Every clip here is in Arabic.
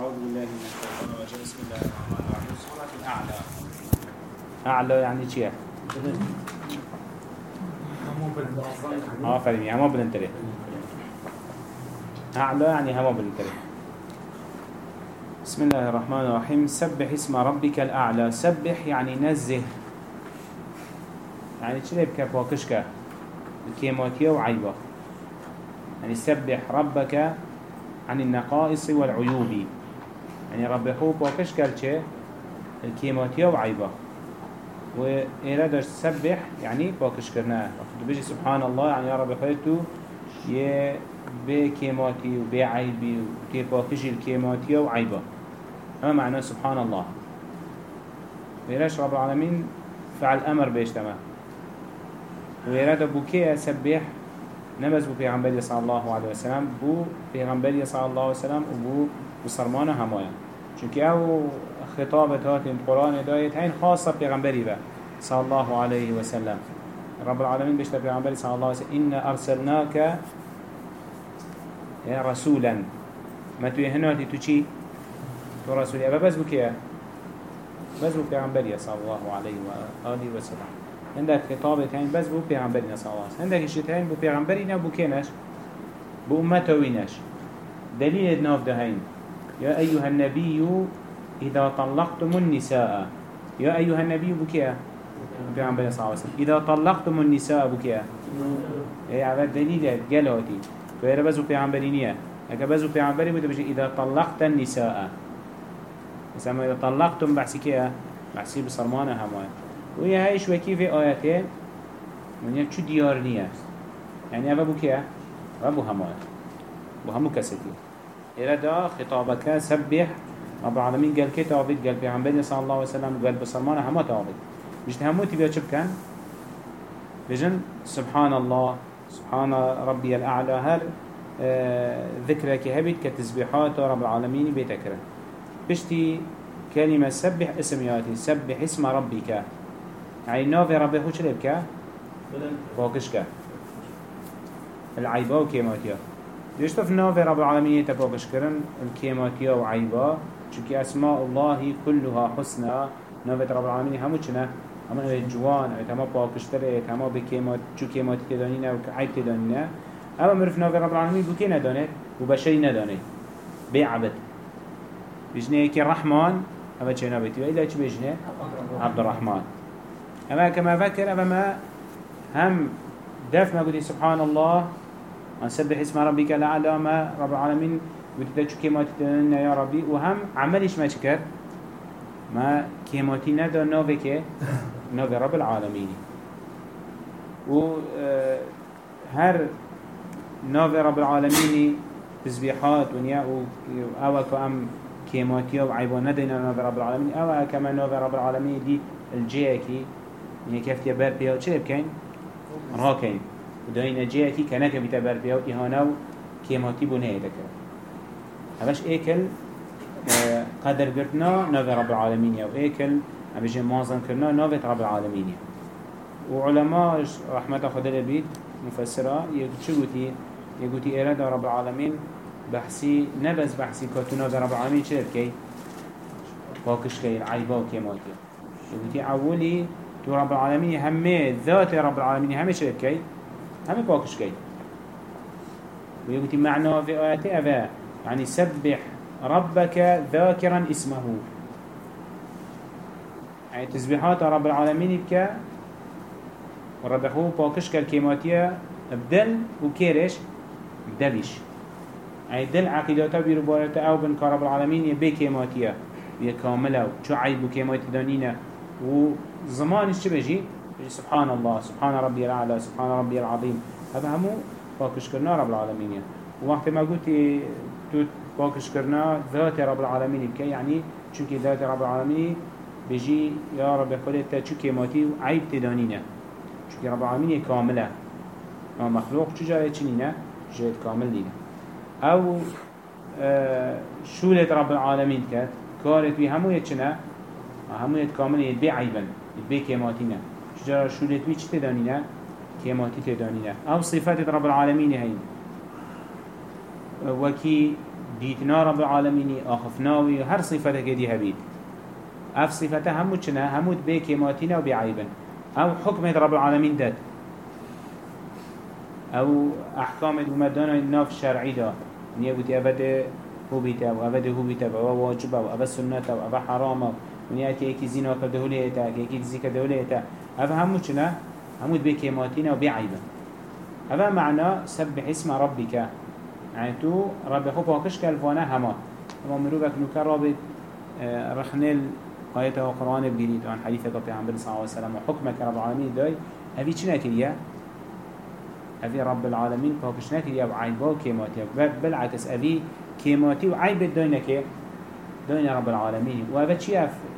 أعوذ بالله من الشيطان الرجيم. بسم الله الرحمن الرحيم. سورة الأعلى. أعلى يعني شيء آفرين يعني ما بلنتري أعلى يعني هما بلنتري بسم الله الرحمن الرحيم. سبح اسم ربك الأعلى. سبح يعني نزه. يعني شلي بك باكشك وعيبة يعني سبح ربك عن النقائص والعيوب. يعني رب خوب باكش كالچه الكيماتية وعيبة وإرادة سبح يعني باكش كرناه بيجي سبحان الله يعني يا رب خيرتو يه بكيماتي وبعيبي وكي باكش الكيماتية وعيبة أما معنى سبحان الله. ويراش رب العالمين فعل أمر بيجتمع ويراد بوكي سبح نبز بو پیغمبر صلى الله عليه وسلم بو پیغمبر صلى الله عليه وسلم و بو بسرمان همايا چونك أو خطابت هات القرآن دايت هين خاصة پیغمبری با صلى الله عليه وسلم رب العالمين بشتا پیغمبر صلى الله عليه وسلم إنا أرسلناك رسولا. ما تو هناتي تو چي تو رسولي أبا بس بو كيه بس بو پیغمبر صلى الله عليه وآله وسلم عندك خطابة هين بس بو پیغمبرنا صلى الله عليه وسلم عندك الشيء هين بو پیغمبرنا بو كينش بو أمته وينش دليل الناف ده هين يا أيها النبي إذا طلقتم النساء يا أيها النبي كيه پیغمبر صلى الله عليه إذا طلقتم النساء بو كيه إيه عباد دليل قالوتي. فإذا بس بو پیغمبرينيه اگه بس بو پیغمبري بوده بجي إذا طلقت النساء. مثلا إذا طلقتم بحسي كية بحسي بصرمانة همائه ويا هايش وكي في آياته من يك شو ديار نية؟ يعني أبا بو كيا أبا بو همه بو همو كستي إردا خطابك. سبح. رب العالمين. قال كي تعبد قال بيعنبني صلى الله عليه وسلم. قال بصرمانة هما تعبد مش تهمو تبيا شب كان؟ بجن سبحان الله سبحان ربي الأعلى. هر آه ذكرك هبت كتسبيحات رب العالمين بيتكره بشتي كلمة سبح اسم ياتي. سبح اسم ربك. يعني نافي ربي خوش لبكا باكشكا العيبا وكيماتيا ليش تف نافي رب العالمين تباكش كرن الكيماتيا وعيبا چونك أسماء الله كلها حسنى. نافي رب العالمين همو چنا همو نوي جوان ايت هما باكشتر ايت هما بكيمات چو كيمات تدانينا وعيب تدانينا أما مرف نافي رب العالمين بكي ندانت وبشري ندانت بيعبد بجنه كي الرحمن أما چه نبيتي وإلا چه بجنه عبد الرحمن أما كما فكر أما ما هم دف ما قلت سبحان الله سبح اسم ربك الأعلى ما رب العالمين. كما تتنى يا ربي وهم عملش ما شكر ما كيماتي ندا نوفي نوفي رب العالمين و هر نوفي رب العالمين تسبيحات ونيا أو كو ام كيماتيا وعيبان ندينا نوفي رب العالمين أو كما نوفي رب العالمين دي الجيكي يعني كيف تبر بيها چه بكين راكين وداين جيكي كنك بتبر بيها إهانا وكيماتي بنيه ذكر هبش ايكل آه قدر قرتنا نوفي رب العالمين يا ايكل عم مازن كرنا نوفي رب العالمين وعلماء رحمة خدا لبيت مفسرة يقولي يقولي إرادة رب العالمين بحسي نبز بحسي كاتونا رب العالمين چه بكي باكش كي العيبا وكيماتي يقولي عولي تو رب العالمين همه ذات رب العالمين همه شرب كي همه باكش كي ويقول معنى في آياته أفا يعني سبح ربك ذاكرا اسمه. يعني تسبيحات رب العالمين بك ورب أخوه باكش كالكيماتية بدل وكيرش بدلش يعني دل عقيدته بيربارته أو بن رب العالمين يبي كيماتية يكامله شو عيب كيماتي دانينه وزمانش چه بجي بجي سبحان الله سبحان ربي الأعلى سبحان ربي العظيم. هذا همو باكش كرنا رب العالمين. ووقت ما قلت باكش كرنا ذات رب العالمين كي يعني چونك ذات رب العالمين بجي يا رب قلت تا چو كيماتي عيب تدانينه چونك رب العالمين كاملة. ما مخلوق چو جاية چنينه؟ جاية كامل دينه. أو آه شولة رب العالمين كات كارت بي همو يتشنه همو يت كامل يتبع عيبا يتبع كيماتينا شجرة شولت بي چه تدانينا كيماتي تدانينا أو صفات رب العالمين هين وكي ديتنا رب العالمين آخفناوي هر صفتك دي هبيت اف صفته همو چنه همو بي كيماتين و بعيبا أو حكمة رب العالمين داد أو احكام ومدانا ناف شرعي دا. نيه بوتي ابدا هو بيتا و ابدا هو بيتا و واجبه و ابدا سنة و ابدا حرامه ونیا که یکی زینا کرده هلیه تا که یکی زی کرده هلیه تا. اوه همو چنه همو بی کیماتینا و بی عیبه اوه معنا سبح اسم ربك يعني تو رب خو باكش كالفانا هما. اما مروبك نوكا رابط آه، رخنل آيات القرآن بجريد عن حديثة عن صلى الله عليه وسلم وحكمك رب العالمين داي أبي چنا كريا أبي رب العالمين باكش نكريا وعيبا كيماتي بالعكس أبي كيماتي وعيب الدينك دين رب العالمين. وهذا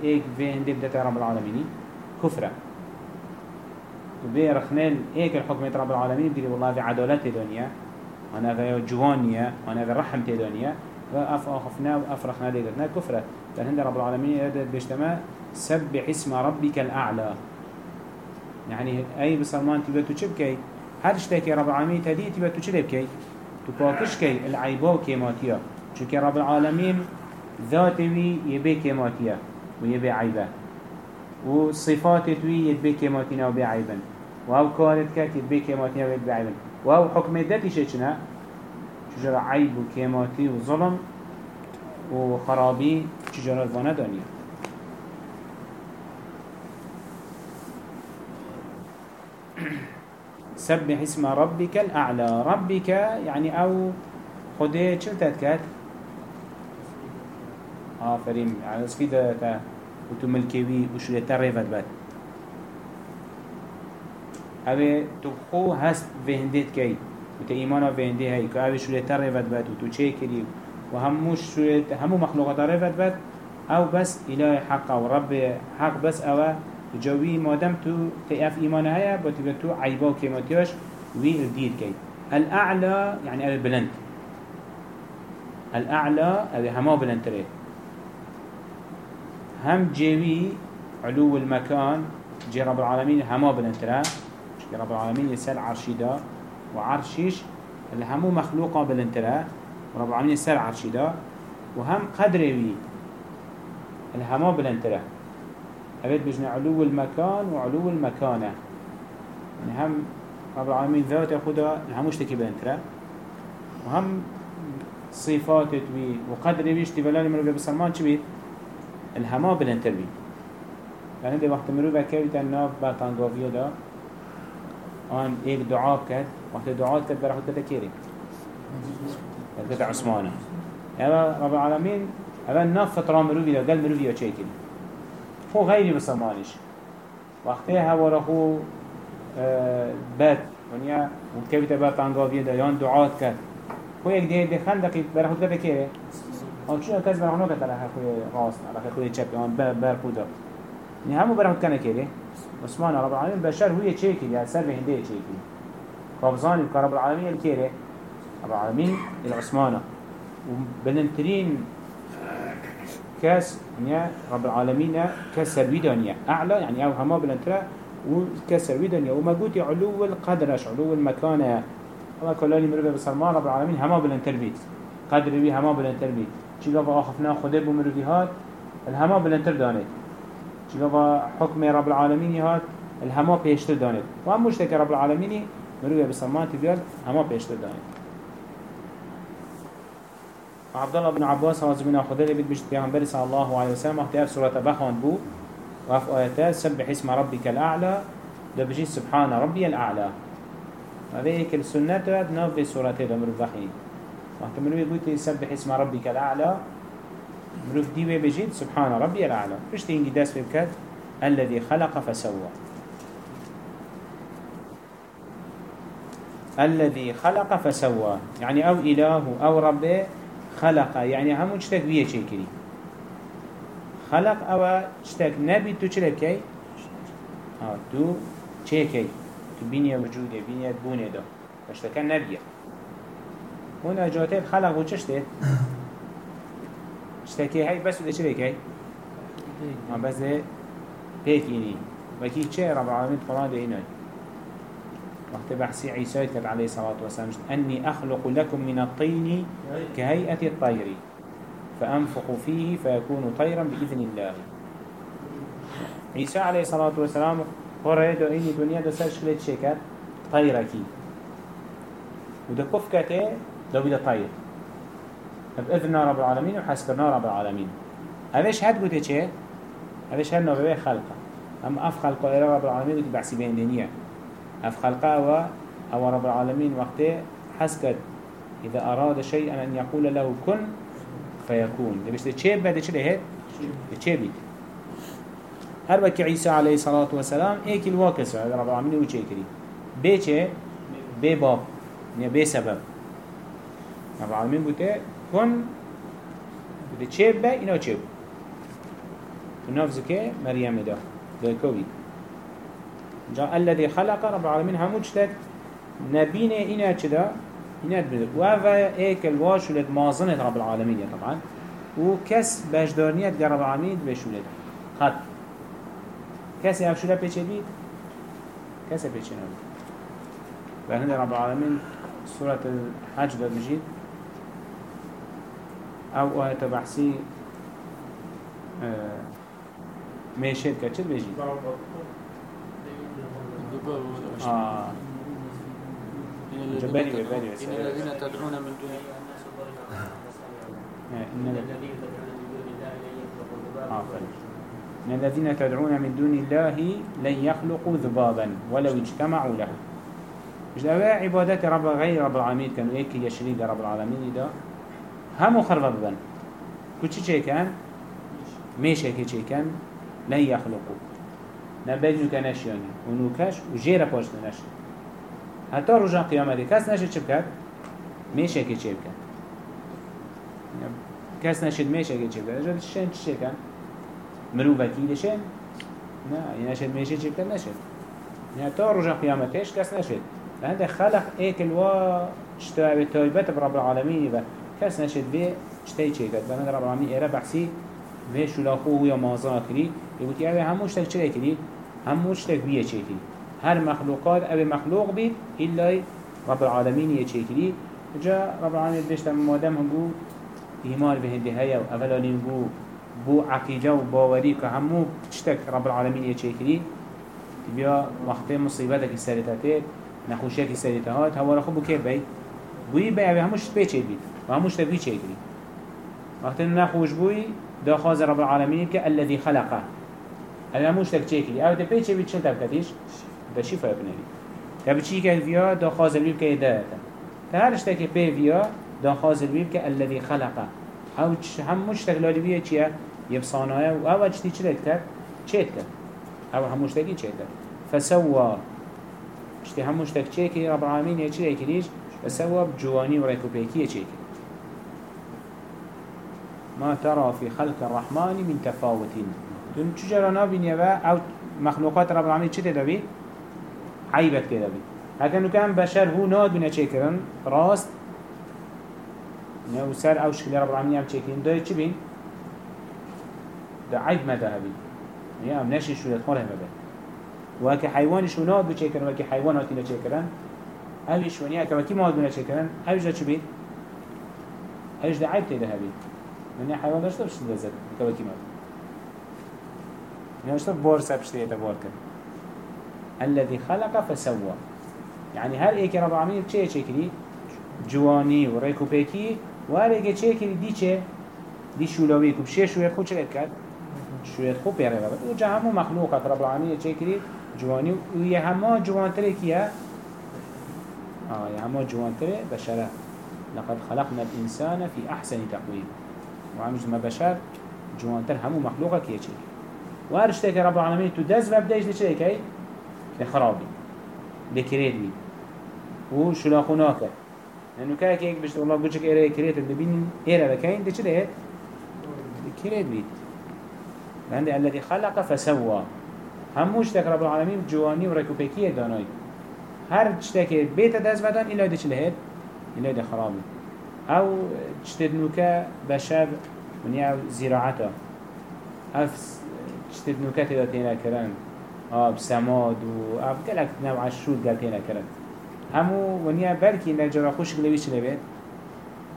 إيك في هندي رب العالمين؟ كفرة. وبي رخنال إيك الحكم رب العالمين؟ بدي والله في عدالة دنيا أنا في جوانية أنا في رحمة دنيا. وأف أخفنا وأفرخنا لقتنا كفرة. فهند رب العالمين يدد بيشتما سبح اسم ربك الأعلى. يعني أي بسلمان تبقى تشبكي هر اشتاكي رب العالمين تدي تبقى تشبكي تباكشكي العيبا وكيماتيا شكي رب العالمين ذاتي يبي كماتيا ويبي عيبا وصفات توي يبي كماتينا وبي عيبا وهو كارت كات يبي كماتينا ويبي عيبا وهو حكم ذاتي شيء شجرة عيب وكماتي وظلم وخرابي شجرة الفانا دانيا سبح اسم ربك الأعلى ربك يعني أو خده شلتت كات آفرین. از کی ده تا و تو ملکوی و شده تریفت بد اوه تو خو هست وهندید کی و تا ایمان وهنده هی که اوه شده تریفت بد و تو چه کری و همو شده همو مخلوقات تریفت بد أو بس اله حق و رب حق بس اوه. جوی مادم تو تأف ایمان هيا بتبقى تو عيبا كيماتياش وي الدير كي الأعلى يعني البلند الأعلى أبي هما بلندتره هم جيوي علو المكان جي رب العالمين هما بلنترا جي رب العالمين يسال عرشي دا وعرشيش اللي همو مخلوقا بلنترا ورب العالمين يسال عرشي دا وهم قدروي اللي هما بلنترا أبيت بجنا علو المكان وعلو المكانة. يعني هم رب العالمين ذات خدا هموش تكي بلنترا وهم صفات توي وقدر بيش تبلاني مروبي بسلمان چه الهما بلندتر بي يعني ده وقت مرو بكويت الناف بطنقافية دا آن ايك دعاء كد وقت دعاء كد برا خد كيري كد عثمانه. هذا رب العالمين هذا الناف فترة مرو بيدا قل مرو بيدا چيكي هو غيري بسلمانش وقتها هوا رخو آه بات ونيا وكويت بطنقافية دا يان دعاء كد هو يك ده ده خندقي برا خد كيري آن چون کس برای اونو کتر خوی راست على خوی چپ آن بر بر خودا نه همو برای کنه کلی عثمان رب العالمین بشر هوی چه کلی سر به هنده چه کلی قابضانی که رب العالمین الکیره رب العالمین العثمانه وبلنترين كاس يعني رب العالمين كسر دنيا أعلى يعني أو هما بلنترا وكسر دنيا وما قلت علو القدرش علو المكانة الله كلاني مربى بسلمان رب العالمين هما بلنتر بيت قدر بي هما بلنتر بيت چیگا آخفنا خدا بو مروفی هات الهما بلندتر دانید. چیگا حکم رب العالمینی هات الهما پیشتر دانید. و هم مشتک رب العالمینی مروفی بسلمان تبیاد هما پیشتر دانید. عبدالله بن عباس رضي الله خدا لبيت بيشت پیغمبر صلى الله عليه وسلم اختيار سورة بخوان بو وف آياتات سبح اسم ربك الأعلى ده بجي سبحان ربي الأعلى هذا هيك السنة نوف في سورة دمر الفخين وقت مروف يقول سبح اسم ربك الأعلى؟ مروف ديوة بجيد سبحان ربي الأعلى. فيش تيجي داس بكت الذي خلق فسوى. الذي خلق فسوى. يعني أو إله أو ربي خلق. يعني هم اشتك بيه شكري خلق أو اشتك نبي تو چلب كي؟ ها تو چه كي؟ تو بينيا وجودة بينيا بونة دا اشتكن نبيه. هون جاتيب خلق و چشته اشتكي هاي بس وده چه بكي ما بس ده بيكيني وكي چه رب العالمين قرآن ده اینای وقت بحثي عيسى كت عليه الصلاة والسلام أني أخلق لكم من الطين كهيئة الطير فأنفق فيه فيكون طيرا بإذن الله. عيسى عليه الصلاة والسلام هره دو إني دنيا دو سر شكلت شكر طيركي وده كف دو بدا طير بإذن رب العالمين وحسكرنا رب العالمين. هذاش هاد قلت چه؟ هذاش هاد نوبه خلقة. أم أف خلقة إلى رب العالمين قلت بحسي بين دنيا أف خلقة هو أو رب العالمين وقته حسكت. إذا أراد شيئا أن يقول له كن فيكون. ده بس تشيب بعد چه لهت؟ تشيبي هر وقت عيسى عليه الصلاة والسلام إيك الواكس رب العالمين وچه كري بي چه؟ بي باب يعني بي سبب رب العالمين قلت كن بده تشيب با إنه تشيب ونفس كه مريم ده ده كوي جاء الذي خلق رب العالمين هموش تك نبينا إنا كده إنا تبدل وهذا إيك الواش ولد مازنة رب العالمين طبعا. وكس بجدارنية رب العالمين بشولد خط. كس يفشوله بيچه بيت كس بيچه نبيت فهنا رب العالمين سورة الحج ده بجيد أو آية بحثي آه ميشيد كتشد بيجي. آه. جبالي وبالي إن الذين تدعون من دون إن إن الذين تدعون من دون الله لن يخلقوا ذبابا. ولو اجتمعوا له. مش ده عبادات رب غير رب العالمين؟ كانوا ايك يشريك رب العالمين ده؟ همو خرب ببن. كوچي چه كان ميشه كي چه كان لن يخلقوا نبجنو كنش يعني ونوكش وجيرا باش نش حتى رجع قيامة كاس نشد چه بكت ميشه كي چه بكت كاس نشد ميشه كي چه بكت اجا شن چه كان مروفكي لشن نا ينشد ميشه چه بكت نشد حتى رجع قيامتش كاس نشد لهذا خلق ايك الوا اشتاع بتايبت برب العالمين بقى کس نشد به چتی چه کرد؟ بنا رب العالمین ایره بحثی به شلاخو یا مازا کری. یه هموش تک چه کری؟ هموش تک بیه چه کری؟ هر مخلوقات او مخلوق بید إلا رب العالمین یه چه کری. جا رب العالمین بشت مادم هنگو ایمان به هنده هیا و اولانی هنگو بو عقیده و باوری که همو چتک رب العالمین یه چه کری. بیا وقت مصیبت که سرطته نخوشی که سرطه هات هوا را خوب بو که بید بوی بی هموش پیچه بید و هموش تبوي چيكري وقت نخوش بوي دا خاز رب العالمين كالذي خلقه. أنا هموش تك چيكري أو تبي چه بيت شل تبكتيش دا شفا ابنري تبي چي كه فيا دا خاز البيب كهدايتا تهرش تك بي فيا دا خاز البيب كالذي خلقه. أو هموش بيه چيه يبصانايا و أو اجتي چه تكتر چه تكر أو هموش تكي چه تكر فسوا. اشتي هموش تك چيكي رب العالمين يچه يكريش فسوا بجواني وريكو بيكي يچيكي ما ترى في خلق الرحمن من تفاوت. دون چجرا نابين يبا أو مخلوقات رب العالمين چه تدبي عيبت كده بي هكذا كان بشر هو ناد بنا چكرن راست. نو سر أو شكل رب العالمين هم چكرن ده چه بين ده عيب مده بي يعني نشي شو يدخل هم بي وكي حيوان شو ناد بچكرن وكي حيوان هاتي اوی شونیه که وکی ماد بنا چكرن اویش ده چه بين اویش ده عيب تده بي من حيوان داشته بشت لذت كوكي مات يعني اشتر بور سبشت يتبور كن الذي خلق فسوى. يعني هر ايك رب العالمين چه چه كري جواني و ريكو بيكي و هر ايك چه كري دي چه دي شولوي كو بشه شوية خو چه كد شوية خو بيره بابد و جا همو مخلوقات رب العالمين چه كري جواني و يه همه جوان تره كيه آه يه همه جوان تره بشره لقد خلقنا الإنسان في أحسن تقويم. وعمش ما بشر جوانتر همو مخلوقه كيه چه و هر شتك رب العالمين تو دز و بدهش ده چه كي ده خرابي ده كريد بي و شلاخو ناكر لأنه كاك يك بشت والله بوجك إيرا كريت ببين إيرا بكين ده چه ده؟ ده كريد بي الذي خلق فسوى همو شتك رب العالمين جواني و ركوبكيه داناي هر شتك بيت دز بدن إلا ده چه ده إلا ده خرابي أو چتدنوكا بشر ونيا زراعتا. اف چتدنوكا تدا تينا كرن آب سماد و اف گلک نوع شود گل تينا كرن همو ونیا بلکی نجرا خوش شکلوی چلی بید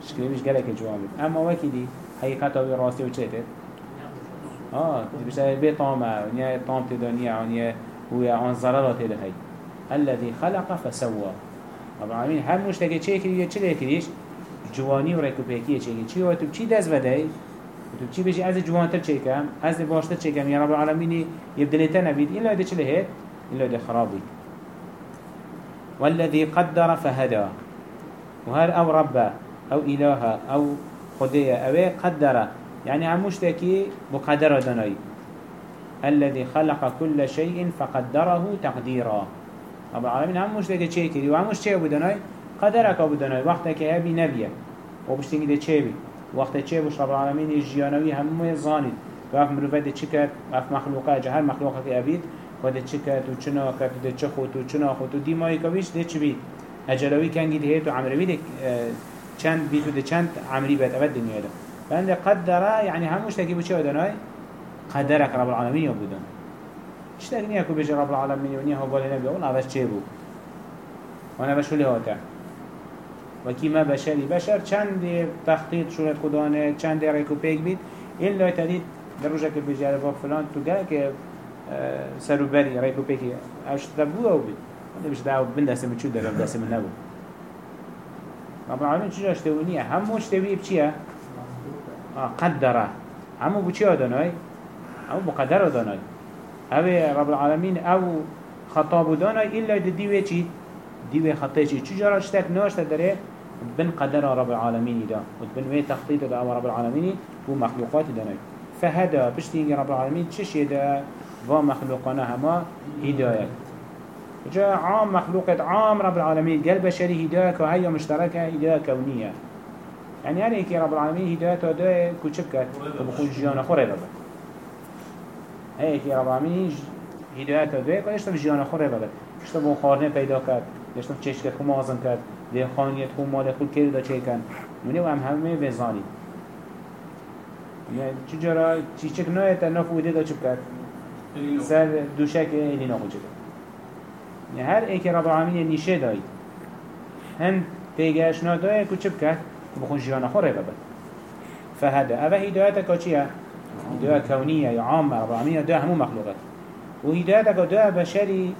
شکلویش گلک جوان بید اما وکی دی حقیقت آوی راستی و چه آه بشه بي طامة ونيا طام تدنيا ونيا ويا عن ضررات هاي الذي خلق فسوى. رب العالمين هم مش تكي چه كري چه كريش جواني و ركوبيكي چه كري چه وتو چي دز بدأي وتو چي بيجي از جوان تر چه كم از باشتر چه كم يا رب العالمين يبدلتا نبيد إلا ده چه لهيت إلا ده خرابي والذي قدر فهدى وهر أو رب أو إله أو خدية أو قدر. يعني هم مشتكي بقدر دناي الذي خلق كل شيء فقدره تقديرا رب العالمین هم مشت که چه کردی و همش چه بودنای قدر کا بودنای وقتی که هبی نبیه و بشتنگی ده چه بی وقتی چه بوش رب العالمین جیانوی همه زانید و رو بده چه کرد و اف مخلوقه جهر مخلوقه که ابید و ده چه کرد و چنا کرد و ده چه خود و چنا خود و دیمایی که بیش ده چه بید اجلوی کنگی ده تو عمروی ده چند بیتو ده چند عمری بد اول دنیا ده بند قدره یعنی هموش تکی بچه بودنای قدرك رب العالمين بودنای اشتاق نيا كو بيجي رب العالمين ونيا هو بالي نبي والله بس چه بو وأنا بشو لهاته وكيما بشري بشر چند تخطيط شورت خدانه چند ريكو بيك بيت إلا تديد دروجة كي بيجي على فلان تو قال كي سرو بري ريكو بيكي اوش تبوه أو بيت وأنا بيش دعو بند اسم چود دارم دسم النبو رب العالمين چجا اشتوونيه همو اشتويه بچيه آه قدره همو بچيه داناي همو بقدر داناي اوه رب العالمين أو خطاب داناي إلا ديوه چي ديوه خطيه چي چجا اشتك ناشت داره بن قدر رب العالمين دا وبن وي تخطيط دا رب العالمين ومخلوقات داناي فهذا بشتينج رب العالمين تشي دا ومخلوقنا هما هداية جاء عام مخلوقات عام رب العالمين قال بشري هداية وهي مشتركة هداية كونية يعني هر ایکی رب العالمین هدایت داده کوچک کرد و بخون جیان هی که رب العالمین هدایت داده که اشتم جیان خود رو بگد اشتم بون خارنه پیدا کرد. اشتم چشک خو مازن کرد. ده خانیت خو مال خود کرد دا چه کن. یعنی نونی و هم همه وزانی. یعنی چی جرا؟ چی چک نوی تنف ویده دا کرد. سر دوشک اینی نخو چکد هر ای که رب العالمین نیشه دایی هم پیگهش نادایی که کرد. بخون جیان خود رو بگد فهده اوه هدایت که چیه؟ هداية كونية عامة رب العالمين هداية همو مخلوقات. وهدايتك هداية بشري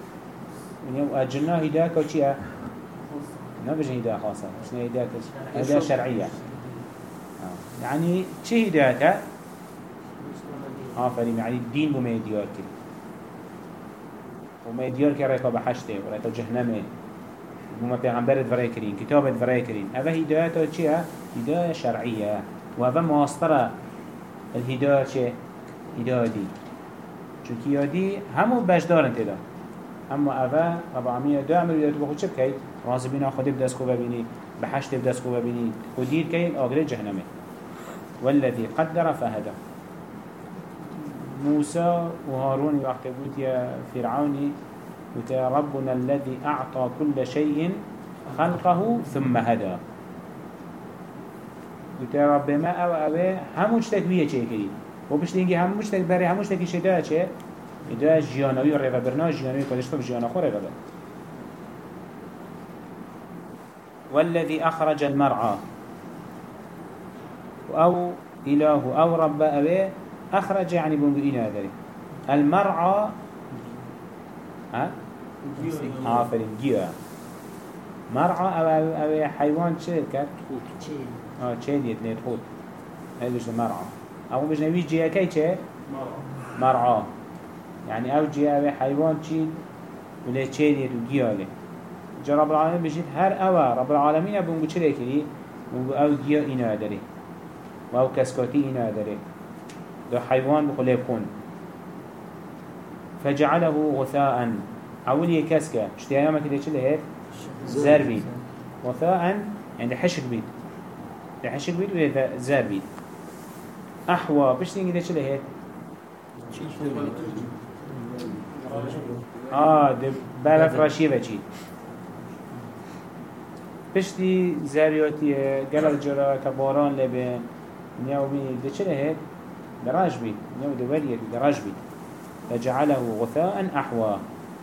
وأجلنا هدايتك چيا نبجي هداية خاصة مش هداية هداية شرعية يعني چه هدايتك آفرين يعني الدين بما يديار كده وما يديار كريكا بحشته وريكا جهنمه بما پیغمبرت ورای کرین کتابت ورای کرین اوه هدایت چیه؟ هدایه شرعیه. و اوه الهدایه چه؟ هدایه دی چونکه یادی همو بجدارن تدا اما اوه رب العالمین دو عمل هدایت بخود چه بکید؟ راضی بینا خودی بدست خوب ببینی بحشت بدست خوب ببینی. خودیر کید آگره جهنمه. والذي قدر فهدى موسى وهارون وقت قلت يا فرعوني وتا ربنا الذي أعطى كل شيء خلقه ثم هدى وتا رب ما أو أو هموش تكبية شيء كريم وبشتينجي هموش تكبري هموش تكي شداء شيء إذا جيانوي ورغب برنا جيانوي قدش طب جيانا خو رغب والذي أخرج المرعى أو إله أو رب أبي أخرج يعني بنقئنا ذلك المرعى ها؟ آفرین گیاه مرعا أو أو أو حیوان چه کرد؟ آه چه دید لید خود هیدوش مرعا. أو بجنوی جیه کی چه؟ مرعا. يعني أو جیه أو حیوان چید ولی چه دید و گیاه لی جا رب العالمین بجید هر أو رب العالمین بونگو چه لیکری؟ بونگو أو گیاه اینا داری. و أو کسکاتی اینا داری. دو حیوان بخلی بخون فجعله غثاء أول يكسكه اشتيا ما كده شو هيك زر بيت وثاء يعني حشك بيت حشك بيت وإذا زر بيت أحوى. بشتين كده شو هيك آه ده برف راشية بچي. پشتی زریاتیه گلال جرا کباران لبه نیاو بینی ده چه هيك دراج بيت نیاو دوریه دراج بيت فجعله غثاء أحوى.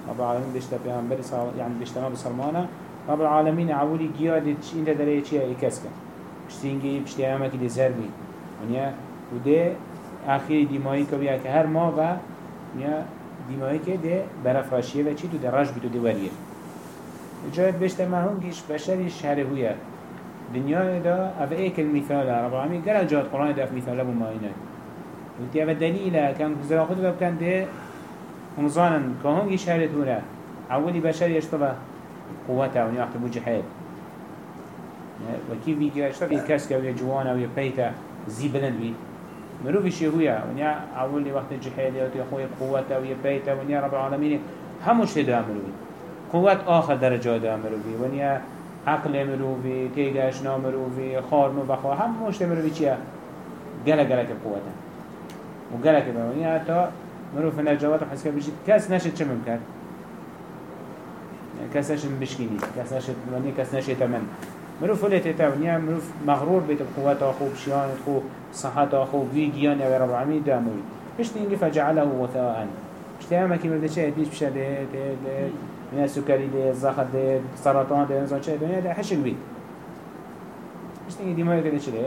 رب العالمين بيشتا پیغمبر يعني بيشتا ما بسلمانه رب العالمين عولي جيادة انت داري چيه اي كسكا پشتینگی پشتی همه که دی زر بید ونیا و ده آخری دیمایی که بیا که هر ما و دیمایی که ده برف راشیه و چی تو ده رش بید و ده وریه. جایت بشت مرحوم کش بشری شهر هویه. دنیا دا أو ایک المثال. رب العالمین گره جات قرآن دا اف مثال بو ماینه. وتي أو دلیل کن گزرا خود ده همزانن که هنگی شهر توره اولی بشر يشتبه قوته ونیا احتبو جحيل وكيف بيجي اشتغل كاسكا ويا جوانا ويا بيتا زي بلند بي مروفي شهويا ونيا أول وقت الجحيل يا أخوي قوته ويا بيتا ونيا رب العالمين همش تدا مروفي قوات آخر درجة دا مروفي ونيا عقل مروفي تيجاش نا مروفي خار نو بخوا همش تمروفي چيا جلا كقوته وجلا كده ونيا تا مروف نجوات وحسك بيجي. كاس نشت شو ممكن كاس نشت بشكيني كاس نشت ونيا كاس نشت تمن. مروف ولی تتونیا مروف مغرور بیت بقوات آخو بشیان خو صحت آخو بی گیان یا رب العالمین داموی پشت اینگه فجعله وثاء. پشت همه که مرده چه دیش بشه ده ده ده من السكري ده زخر ده سرطان ده نزان چه دنیا ده حشل بید پشت اینگه دیمایی که چه ده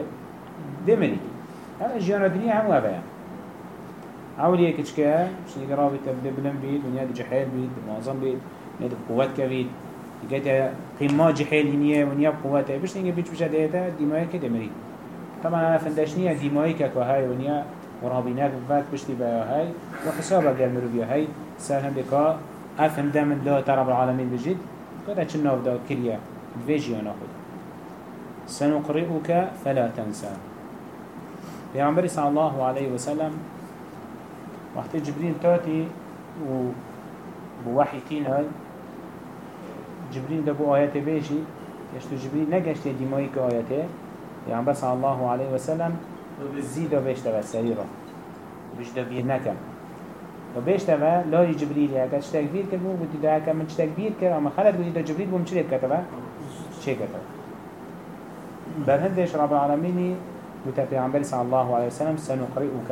ده ملی هر جیان دنیا هم وابه پشت اینگه رابط تبده بلن بید دنیا ده جحیل بید معظم بید دنیا ده قوت كبيد قلت قيمة جحيل هنية ونيا بقوته بيش نيجي بيش بيش ديتا دماغي كده مريد طبعا أنا فندشنية دماغي كهاي ونيا ورابيناك فات بيشتي بها هاي وحسابة قال مروبيا هاي. سالهم بكا أفهم دا من لا ترى العالمين بجد. كده چناف دا كريا. بفيجي ناخد سنقرئك فلا تنسى. پیامبر صلى الله عليه وسلم وقت جبريل تاتي و بوحي تين هاي جبريل دبو آياته بيشي يشتو جبريل نقشت ديمائي كآياته يعني بس الله عليه وسلم زيدا بيشتا سريرا بيشتا بير نكم وبيشتا لا جبريل يا كد تكبير كد مو بدي ده كم من تكبير كد اما خلد بدي ده جبريل بوم چلي كتبه چه كتبه برهندش رب العالمين وتبي عن صلى الله عليه وسلم سنقرئك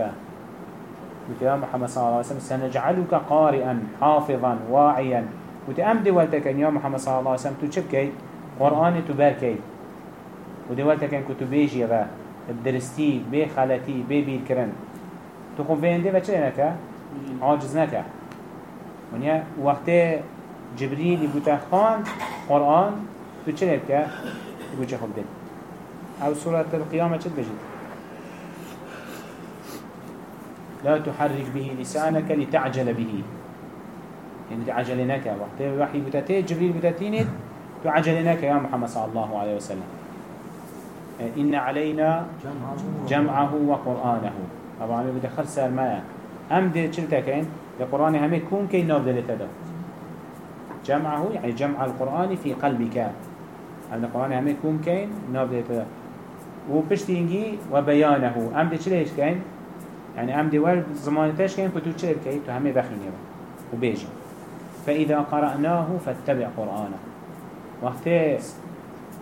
وتبي محمد صلى الله عليه وسلم سنجعلك قارئا حافظا واعيا. وتي ام دولتك يا محمد صلى الله عليه وسلم تو چب كي قرآن تو بر كي ودولتك ان كتو بيجي غا بدرستي بي خالتي بي بير كرن تو خون فين دي بچه نكا عاجز نكا ونيا وقت جبريل يبوتا خان قرآن نكا يبوچه خب دل أو سورة القيامة چه بجد لا تحرك به لسانك لتعجل به. يعني تعجلناك وقت وحي بتاتي؟ جبريل بتاتيني تعجلناك يا محمد صلى الله عليه وسلم. إن علينا جمعه وقرآنه. طبعا بدخل سأل ما أم دي چلتا كين القرآن هم يكون كي نوب دلتا ده جمعه يعني جمع القرآن في قلبك. أن القرآن هم يكون كين نوب دلتا ده وبشتينجي وبيانه. أم دي چلش كين؟ يعني دي ورد زمانتاش كين كتو چلت كين تو همي بخيني وبيجي. فإذا قرأناه فاتبع قرآنه. وقت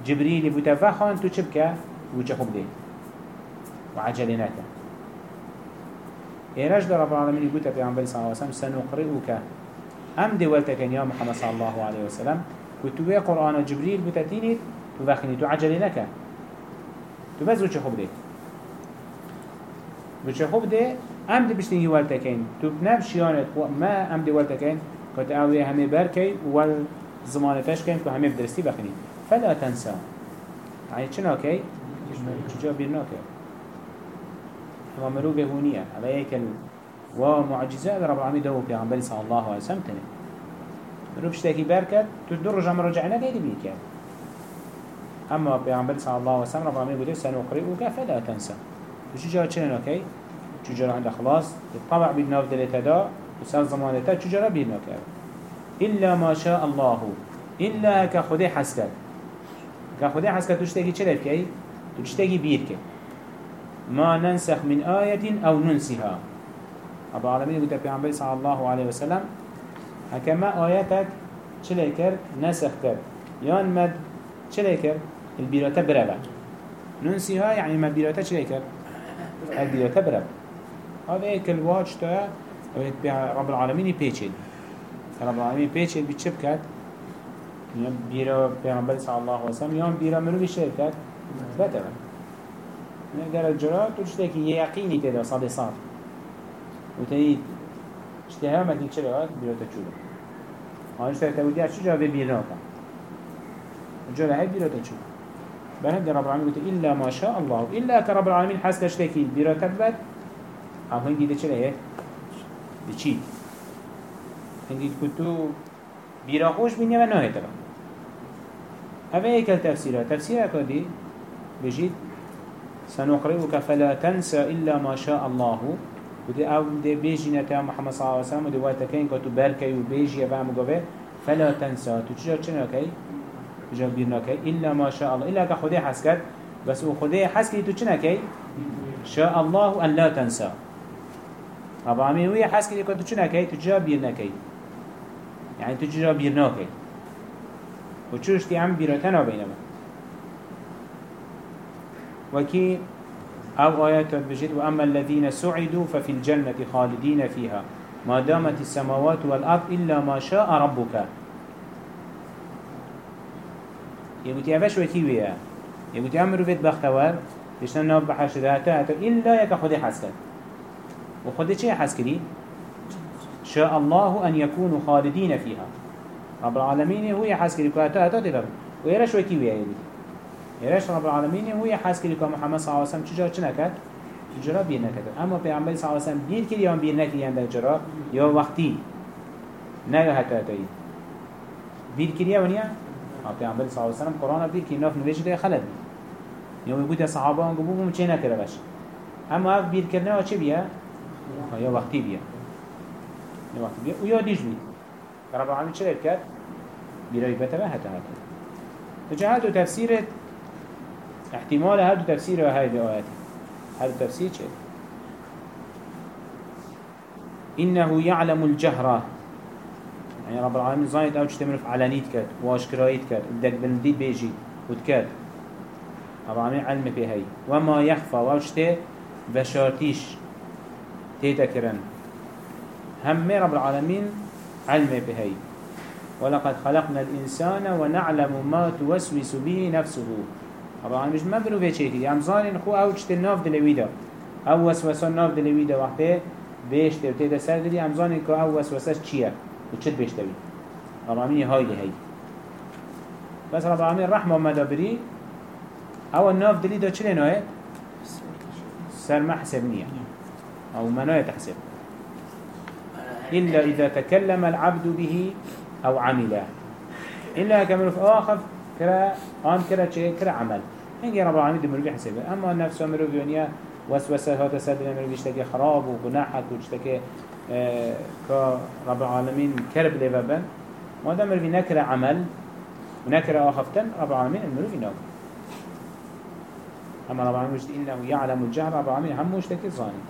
جبريل بتفخان تو چبكا وجهه بدي وعجلناك. إيراج در رب العالمين يقول في عمبالي صلى الله عليه وسلم سنقرئك. أم دولتك يا محمد صلى الله عليه وسلم. كتبه قرآن جبريل بتتيني تبخني تعجلناك تبز وجهه بدي وجهه بدي أم دي بشتيني والتكين تبنفش يانت ما أم دي والتكين كت اوه همه بركي والزمانتش كين كو همه بدرستي بخني فلا تنسى يعني چنا كي چجا بيرنا كي هما مروب هونية هذا يكل ومعجزات رب العالمين دو بيغنبري صلى الله عليه وسلم تنه. مروب شتاكي بركت تدر رجع مرجعنا كي دي بيكي أما بيغنبري صلى الله عليه وسلم رب العالمين يقول سنقرئك فلا تنسى وشجا چنا كي چجا عند خلاص؟ الطبع بالناف دلتا دا وسال زمانتا چجرا بیر نکرد إلا ما شاء الله. إلا كخده حسكت كخده حسكت تشتكي چلت كي تشتكي بير كي ما ننسخ من آية أو ننسها أبو العالمين قلت في عمبي صلى الله عليه وسلم هكما آياتك چلكر نسخ كر يان مد چلكر البيراتة بربا ننسها يعني ما البيراتة چلكر البيراتة بربا هذا ايك الواج تا رب العالمين بيچل رب العالمين بيچل بيچب يعني بيرا پیغمبر صلى الله عليه وسلم يوم بيرا مروي شركات بتبا نقدر الجرات وشتكي يقيني تدا صاد. صار ما تنشرات بيرا تشوله هاي اشتها تودي شو جاب بيرا كان الجرة هاي بيرا تشوله بهند رب العالمين قلت إلا ما شاء الله. إلا كرب العالمين حس تشتكي بيرا تبت هم هنجي ده چلا هيك ده چي هنجي كنتو بيرا خوش بنيا ما نهي تبا هذا هيك التفسير تفسير كدي بجيت سنقرئك فلا تنسى إلا ما شاء الله. ودي أو دي بيجي نتا محمد صلى الله عليه وسلم ودي واتكين كتو بركي وبيجي فلا تنسى تجرى چنو كي بيرنا كي إلا ما شاء الله. إلا كخده حسكت بس هو خده حسكي تو چنو كي شاء الله أن لا تنسى. رب العالمين ويا حسكي كتو چنو كي تجرى بيرنا كي يعني تجرى بيرنا كي وچوش دي عم بيرتنا بينما وكي أو آيات بجد وأما الذين سعدوا ففي الجنة خالدين فيها ما دامت السماوات والأرض إلا ما شاء ربك. يقول أفش وكي ويا يقول أمر فيت بختوار بيشنا ناب بحرش دهاتا إلا يكا خدي حسكت وخدي چه حسكري شاء الله أن يكونوا خالدين فيها رب العالمين هو يحسكري كواتا أتا تفهم ويرش وكي ويا يقول يرش رب العالمين هو يحسكري كوا محمد صلى الله عليه وسلم چجا چنكت جرا بیر نکرد اما پیامبر صلی الله علیه و سلم بیر کردی یا بیر نکردی یعنی جرا یا وقتی نه حتی حتی بیر کردی یا نیا پیامبر صلی الله علیه و سلم قرآن بیر کی ناف نویش ده خلد یا میگوید صحابه آن گفت بوم چه نکرده باش اما اف بیر کردن و چه بیا یا وقتی بیا یا وقتی بیا و یا دیش بید رب العالمین چه کرد؟ بیرای بتبه حتی حتی فجاءت تفسير احتمال هذا تفسير هذه الآيات هذا تفسير شيء إنه يعلم الجهر. يعني رب العالمين زايد أو تشتمل في علانيت كات واشكرايت كات بدك بنديد بيجي وتكات رب العالمين علم هاي وما يخفى واشته بشارتيش تيتكرن هم رب العالمين علم هاي ولقد خلقنا الإنسان ونعلم ما توسوس به نفسه. طبعا مش مبرو في شيء يعني زانين خو أو تشت الناف دلويدا أو وسوسة الناف دلويدا وقته بيشته وتيدا سر دلي أم زانين كو أو وسوسة چيه وتشت بيشتوي رب العالمين هاي لهي بس رب العالمين رحمة مدبري أو الناف دلي دا چلي نوه سر ما حسبنيه أو منوية تحسب. إلا إذا تكلم العبد به أو عمله. إلا كمل في آخر كرا آن كرا چه؟ كرا عمل. هنگی رب العالمین دمرو بحسبه اما نفس مرو بيونيا وسوسه هات سد مرو خراب آه كا رب العالمين كرب لبابن ما دام مرو نكر عمل ونكر آخفتن رب العالمين المرو بيناك اما رب العالمين إنه يعلم الجهر رب العالمين هم مشتكي ظاني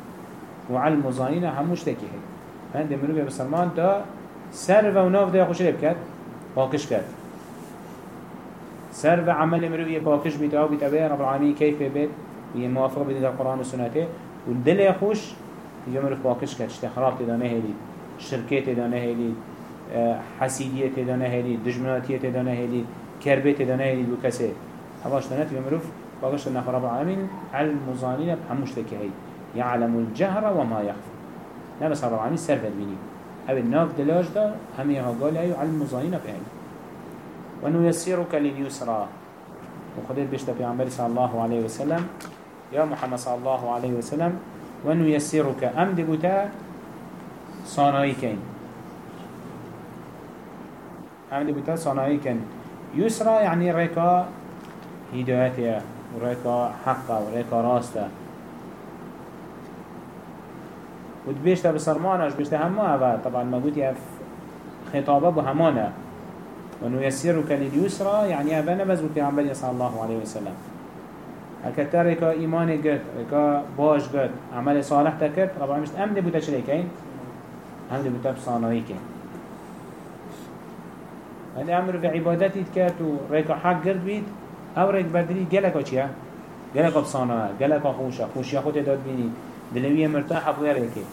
وعلم ظانينا هم مشتكي هي هند مرو بسلمان تا سر و ناف ده خوش بکد پاکش کرد. سر و عمل مروی پاکش بیت أو بیت ابه رب العالمین کیف بید یه موافق بید در قرآن و و دیگه مروف پاکش کرد اشتخراب تدانه هلید شرکت تدانه هلید حسیدیت تدانه هلید دجمناتیت تدانه هلید کربت تدانه هلید و کسه هواش تنات مروف پاکش تنخ رب العالمین علم مظانین هموش تکهی يعلم الجهر وما يخفى لا بس رب العالمين سر بيني أو الناف دلاج دا همي قال ايو علم مزاينة بهاي ونيسرك لليسرى وخدت بيشتا في عمبر صلى الله عليه وسلم يا محمد صلى الله عليه وسلم ونيسرك أم دبتا صانعيكين. أم دبتا صانعيكين. يسرى يعني ريكا هدايتها وريكا حقا وريكا راستا وتبيشتا بسرمانش بيشتا هما هوا. طبعا ما قلت يف خطابه بهمانا ونيسرك لليسرى يعني هذا نبز عمبالي صلى الله عليه وسلم. هكذا ركا إيمان قد ركا باش قد عمل صالح تكت ربعا مش أمد بوتا شريكين أمد بوتا بصانويكين هذا أمر في عبادتي تكت وركا حق قرد بيت أو رك بدري قلقا چيا قلقا بصانوها قلقا خوشا خوشيا خود داد بيني دلوية مرتاحة بويا ريكي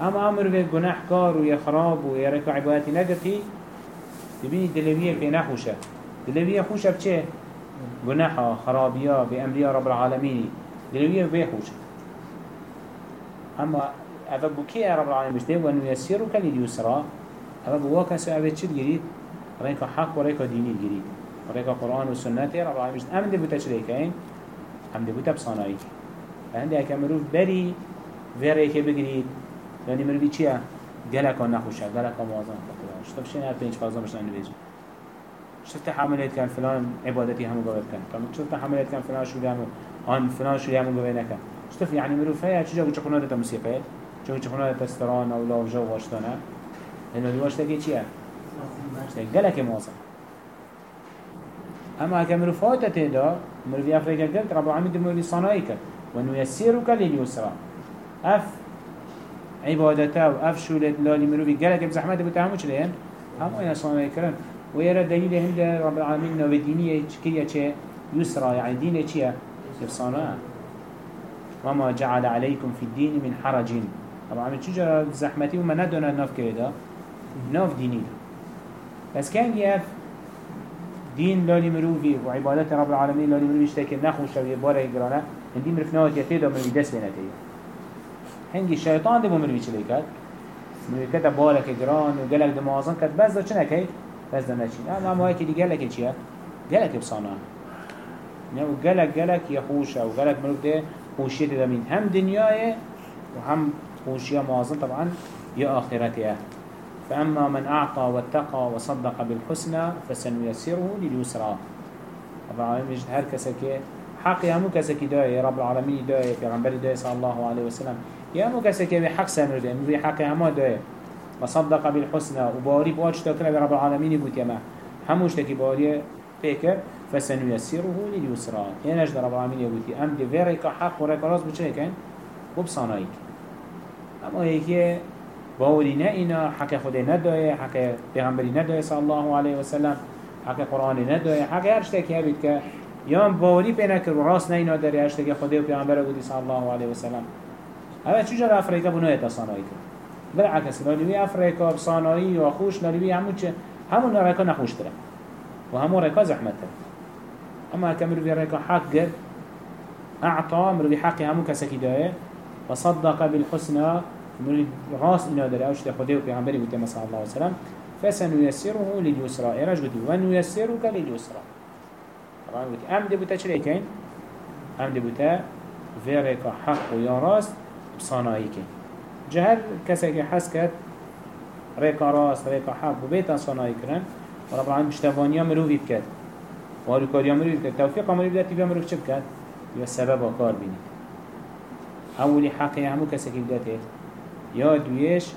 اما أمر في گناه كار و خراب و يرك عبادتي نقرتي تبيني دلوية في نحوشة دلوية خوشة بچه گناحا خرابيا بأمريا رب العالمين. دلوية بيخوشة أما أفا بكي رب العالمين بشته ونيسيرك لليسرى أفا بواكا سأبت شد جريد ريكا حق وريكا ديني جريد ريكا قرآن وسنة رب العالمين بشته أمن دبوتا شريكين أمن دبوتا بصانايك فهندي أكا مروف بري ريكا بجريد يعني مروفي چيا قلقا نخوشة. قلقا موازن. شطب شين بينش فازا مش نبيجو شفت حملت كان فلان عبادتي هم قبل كان كم شفت حملت كان فلان شو يعمل آن فلان شو يعمل قبل كان شفت يعني مروف هيا چجا وش خنا ده موسيقى چجا وش خنا ده استران أو لاو جو واشتنا إنه دواش تجي چيا قلق موازن أما كمروف هات تدا مروف أفريقيا قلت رب العالمين دمروف صنايك ونيسيرك لليسرى أف عبادته وأف شولت لالي مروفي قلق بزحمته بتعمل چلين هم أنا صنايك كرن ويرى دليل عند رب العالمين نو دينية كيا چه؟ يسرى يعني دينية چيا يفصانا وما جعل عليكم في الدين من حرج. طبعا من چجا زحمتي؟ وما ندونا ناف كده ناف ديني بس كان يف دين لالي مروفي وعبادات رب العالمين لالي مروفي اشتاكي نخوش ويبارا يقرانا. هندي مرفناوات يتيدا من دس بيناتي الشيطان دي بمروفي چليكات مروفي كتا بارك يقران وقالك دمازان كت بس دا چنك هي بس ده نشين اما ما هيك دي قالك چيا قالك بصانا يعني قالك قالك يا خوشة وقالك ملوك ده خوشية ده من هم دنياه وهم خوشية موازن طبعا يا آخرته فأما من أعطى واتقى وصدق بالحسنى فسنيسره لليسرى. رب العالمين يجد هر كسكي حقي همو كسكي داي رب العالمين داي پیغمبر داي صلى الله عليه وسلم. يا همو كسكي بحق سنر داي مو داي وصدق بالحسنى وباري بواج تكنا رب العالمين يقول يما هموش تكي باري فكر فسنيسره لليسرى. يعني نجد رب العالمين يقول أم دي فيريك حق وريك راس بچه كن وبصانايك أما هيك باوري نائنا حكى خده ندوية حكى پیغمبري ندوية صلى الله عليه وسلم حكى قرآن ندوية حكى هرشتك هبيت که يام باوري بينك وراس نائنا داري هرشتك خده و پیغمبر صلى الله عليه وسلم. هذا چجا أفريقيا بنوية تصانايك بالعكس لالوی افریقا صانایی و خوش لالوی همون چه همون رکا نخوش تره و همون رکا زحمت تره اما كم روی رکا حق قد اعطا مروی حقی همون کسکی داره و صدق بالحسنى مروی راس اینا داره اوش خده و پیغمبری بوده صلی الله وسلم فسنيسره لليسرى ايراج قلت ونيسرك لليسرى طبعا قلت ام دي بوتا چريكين ام دي فيريكا حق ويا راست بصانايكين جهر کسی که حس کرد ریکا راست ریکا حق و بیت صناعی کرن و رب العالمین بشتوانیا مروفی بکد و هلوکاریا مروفی بکد توفیق مروفی بکد تیبیا مروف چه بکد؟ یا سبب کار بینید اولی حقی همو کسی که بدته یا دویش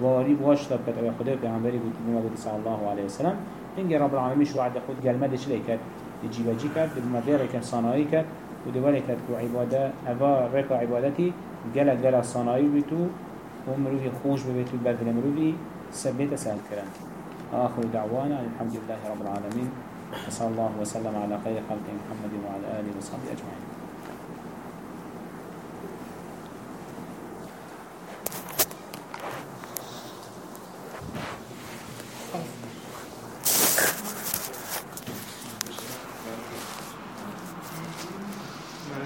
واری واشتا بکد او خدا پیغمبری بود بما بود صلی الله علیه وسلم. اینگه رب العالمین شو عد خود گلمدش لی کرد. جیبجی کرد بما بیره صناعی کرد. و دوباره کرد که عباده اوا ریکا عبادتی گلت گلت صناعی بیتو ومروفي خوش ببيت البرد لمروفي سبيت سهل كران آخر دعوانا الحمد لله رب العالمين. وصلى الله وسلم على خير خلق محمد وعلى آله وصحبه أجمعين.